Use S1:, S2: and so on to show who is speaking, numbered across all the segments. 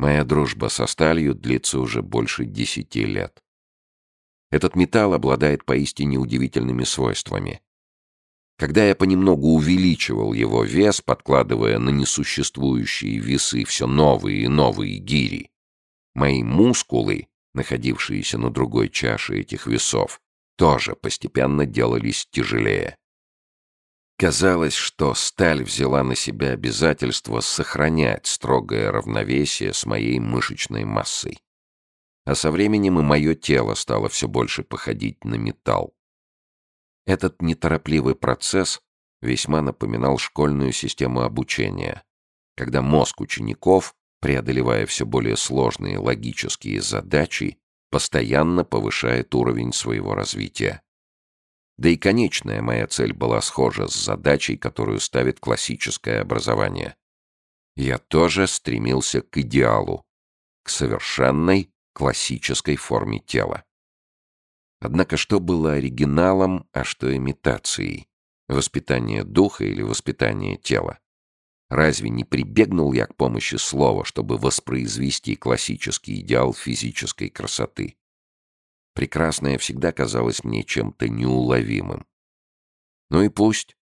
S1: Моя дружба со сталью длится уже больше десяти лет. Этот металл обладает поистине удивительными свойствами. Когда я понемногу увеличивал его вес, подкладывая на несуществующие весы все новые и новые гири, мои мускулы, находившиеся на другой чаше этих весов, тоже постепенно делались тяжелее. Казалось, что сталь взяла на себя обязательство сохранять строгое равновесие с моей мышечной массой. А со временем и мое тело стало все больше походить на металл. Этот неторопливый процесс весьма напоминал школьную систему обучения, когда мозг учеников, преодолевая все более сложные логические задачи, постоянно повышает уровень своего развития. Да и конечная моя цель была схожа с задачей, которую ставит классическое образование. Я тоже стремился к идеалу, к совершенной классической форме тела. Однако что было оригиналом, а что имитацией? Воспитание духа или воспитание тела? Разве не прибегнул я к помощи слова, чтобы воспроизвести классический идеал физической красоты? Прекрасное всегда казалось мне чем-то неуловимым. Ну и пусть.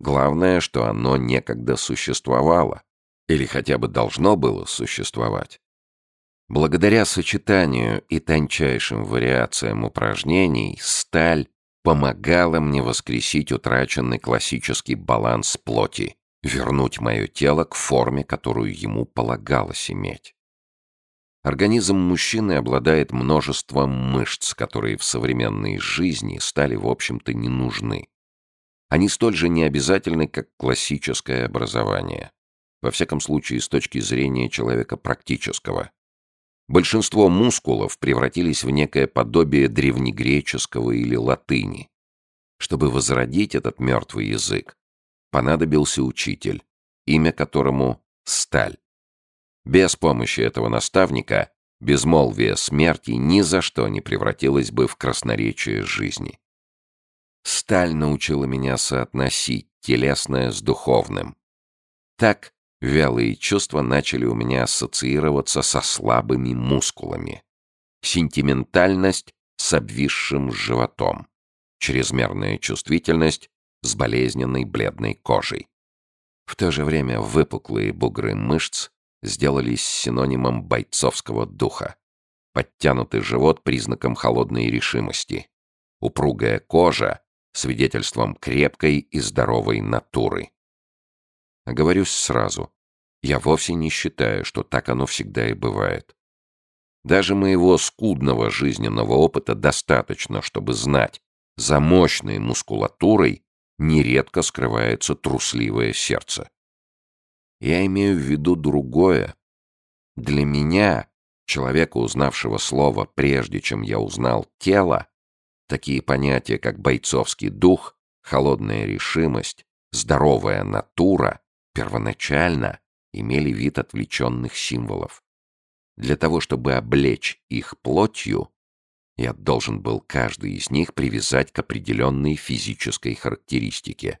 S1: Главное, что оно некогда существовало. Или хотя бы должно было существовать. Благодаря сочетанию и тончайшим вариациям упражнений, сталь помогала мне воскресить утраченный классический баланс плоти, вернуть мое тело к форме, которую ему полагалось иметь. Организм мужчины обладает множеством мышц, которые в современной жизни стали, в общем-то, не нужны. Они столь же необязательны, как классическое образование. Во всяком случае, с точки зрения человека практического. Большинство мускулов превратились в некое подобие древнегреческого или латыни. Чтобы возродить этот мертвый язык, понадобился учитель, имя которому — Сталь. Без помощи этого наставника безмолвие смерти ни за что не превратилось бы в красноречие жизни. Сталь научила меня соотносить телесное с духовным. Так вялые чувства начали у меня ассоциироваться со слабыми мускулами. Сентиментальность с обвисшим животом. Чрезмерная чувствительность с болезненной бледной кожей. В то же время выпуклые бугры мышц сделались синонимом бойцовского духа. Подтянутый живот — признаком холодной решимости. Упругая кожа — свидетельством крепкой и здоровой натуры. Оговорюсь сразу, я вовсе не считаю, что так оно всегда и бывает. Даже моего скудного жизненного опыта достаточно, чтобы знать, за мощной мускулатурой нередко скрывается трусливое сердце. Я имею в виду другое. Для меня, человека, узнавшего слово прежде, чем я узнал тело, такие понятия, как бойцовский дух, холодная решимость, здоровая натура, первоначально имели вид отвлеченных символов. Для того, чтобы облечь их плотью, я должен был каждый из них привязать к определенной физической характеристике.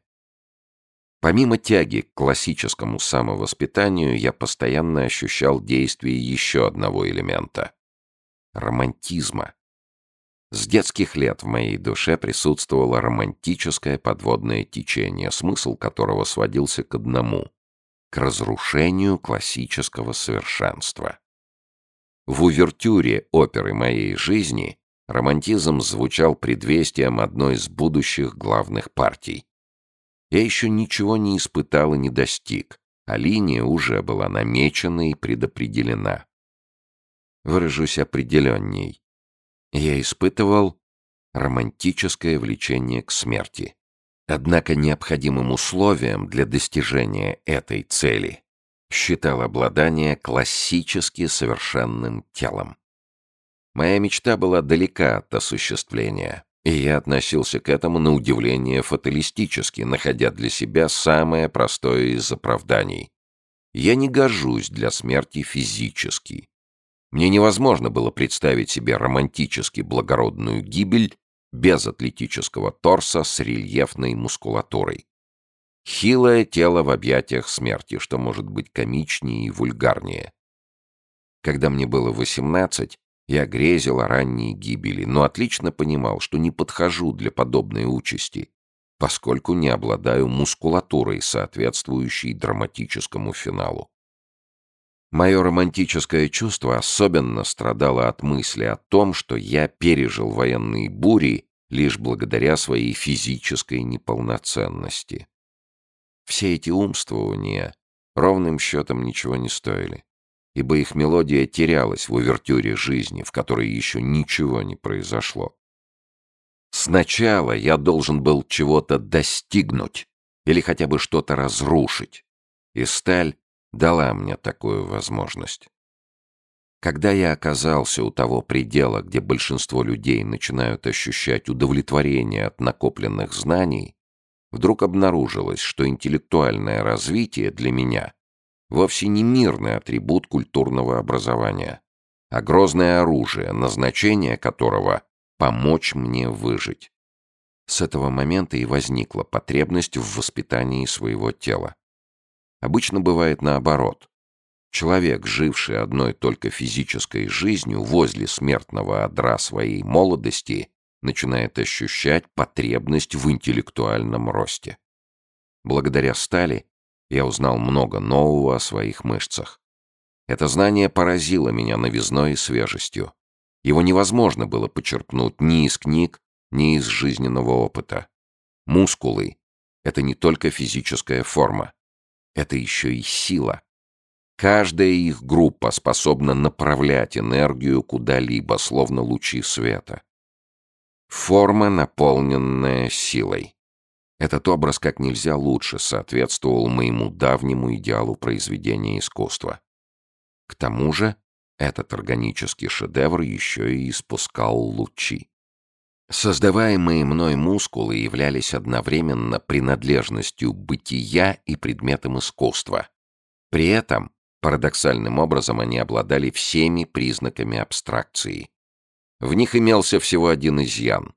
S1: Помимо тяги к классическому самовоспитанию, я постоянно ощущал действие еще одного элемента — романтизма. С детских лет в моей душе присутствовало романтическое подводное течение, смысл которого сводился к одному — к разрушению классического совершенства. В увертюре оперы моей жизни романтизм звучал предвестием одной из будущих главных партий. Я еще ничего не испытал и не достиг, а линия уже была намечена и предопределена. Выражусь определенней. Я испытывал романтическое влечение к смерти. Однако необходимым условием для достижения этой цели считал обладание классически совершенным телом. Моя мечта была далека от осуществления. И я относился к этому на удивление фаталистически, находя для себя самое простое из оправданий. Я не гожусь для смерти физически. Мне невозможно было представить себе романтически благородную гибель без атлетического торса с рельефной мускулатурой. Хилое тело в объятиях смерти, что может быть комичнее и вульгарнее. Когда мне было 18, я грезил о ранней гибели, но отлично понимал, что не подхожу для подобной участи, поскольку не обладаю мускулатурой, соответствующей драматическому финалу. Мое романтическое чувство особенно страдало от мысли о том, что я пережил военные бури лишь благодаря своей физической неполноценности. Все эти умствования ровным счетом ничего не стоили, ибо их мелодия терялась в увертюре жизни, в которой еще ничего не произошло. Сначала я должен был чего-то достигнуть или хотя бы что-то разрушить, и сталь дала мне такую возможность. Когда я оказался у того предела, где большинство людей начинают ощущать удовлетворение от накопленных знаний, вдруг обнаружилось, что интеллектуальное развитие для меня вовсе не мирный атрибут культурного образования, а грозное оружие, назначение которого — помочь мне выжить. С этого момента и возникла потребность в воспитании своего тела. Обычно бывает наоборот. Человек, живший одной только физической жизнью возле смертного одра своей молодости, начинает ощущать потребность в интеллектуальном росте. Благодаря стали я узнал много нового о своих мышцах. Это знание поразило меня новизной и свежестью. Его невозможно было почерпнуть ни из книг, ни из жизненного опыта. Мускулы — это не только физическая форма, это еще и сила. Каждая их группа способна направлять энергию куда-либо, словно лучи света. Форма, наполненная силой. Этот образ как нельзя лучше соответствовал моему давнему идеалу произведения искусства. К тому же этот органический шедевр еще и испускал лучи. Создаваемые мной мускулы являлись одновременно принадлежностью бытия и предметом искусства. При этом, парадоксальным образом, они обладали всеми признаками абстракции. В них имелся всего один изъян.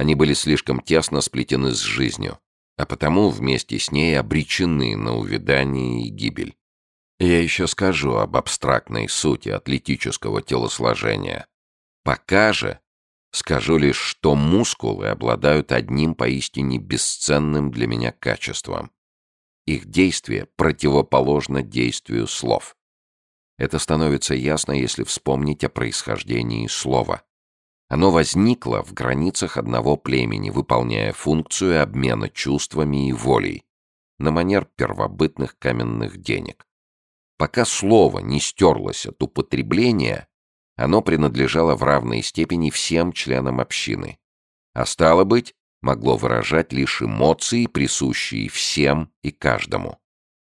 S1: Они были слишком тесно сплетены с жизнью, а потому вместе с ней обречены на увядание и гибель. Я еще скажу об абстрактной сути атлетического телосложения. Пока же скажу лишь, что мускулы обладают одним поистине бесценным для меня качеством. Их действие противоположно действию слов. Это становится ясно, если вспомнить о происхождении слова. Оно возникло в границах одного племени, выполняя функцию обмена чувствами и волей, на манер первобытных каменных денег. Пока слово не стерлось от употребления, оно принадлежало в равной степени всем членам общины. А стало быть, могло выражать лишь эмоции, присущие всем и каждому.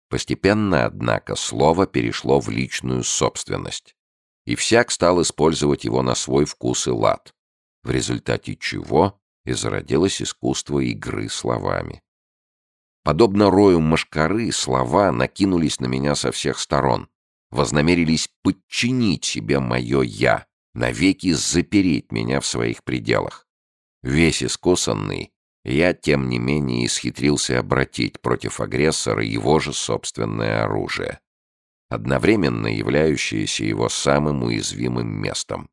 S1: Постепенно, однако, слово перешло в личную собственность, и всяк стал использовать его на свой вкус и лад, в результате чего и зародилось искусство игры словами. Подобно рою мошкары, слова накинулись на меня со всех сторон, вознамерились подчинить себе мое «я», навеки запереть меня в своих пределах. Весь искусанный, я, тем не менее, исхитрился обратить против агрессора его же собственное оружие, одновременно являющееся его самым уязвимым местом.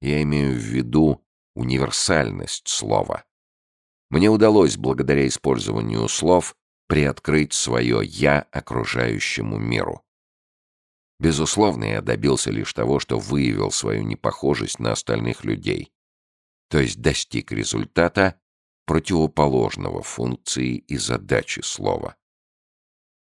S1: Я имею в виду универсальность слова. Мне удалось, благодаря использованию слов, приоткрыть свое «я» окружающему миру. Безусловно, я добился лишь того, что выявил свою непохожесть на остальных людей, то есть достиг результата, противоположного функции и задачи слова.